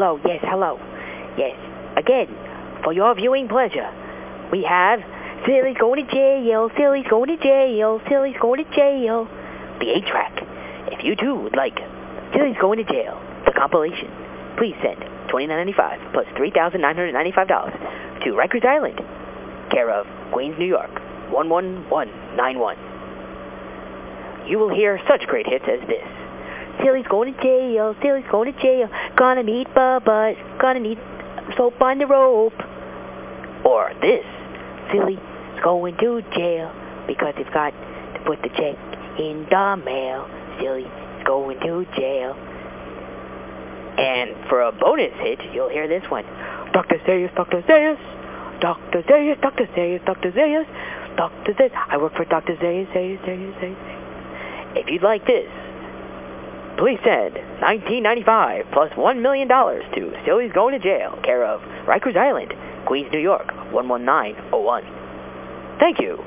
Hello, yes, hello. Yes, again, for your viewing pleasure, we have Silly's going to jail, Silly's going to jail, Silly's going to jail. The 8-track. If you too would like Silly's going to jail, the compilation, please send $29.95 plus $3,995 to Rikers Island, care of Queens, New York, 11191. You will hear such great hits as this. Silly's going to jail, Silly's going to jail, gonna need Bubba's, gonna need soap on the rope. Or this, Silly's going to jail because he's got to put the check in the mail. Silly's going to jail. And for a bonus hit, you'll hear this one. Dr. Zayas, Dr. Zayas, Dr. Zayas, Dr. Zayas, Dr. Zayas, Dr. Zayas. I work for Dr. Zayas, Zayas, Zayas, Zayas. If you'd like this, please send $19.95 plus $1 million to Silly's Going to Jail, care of Rikers Island, Queens, New York, 11901. Thank you.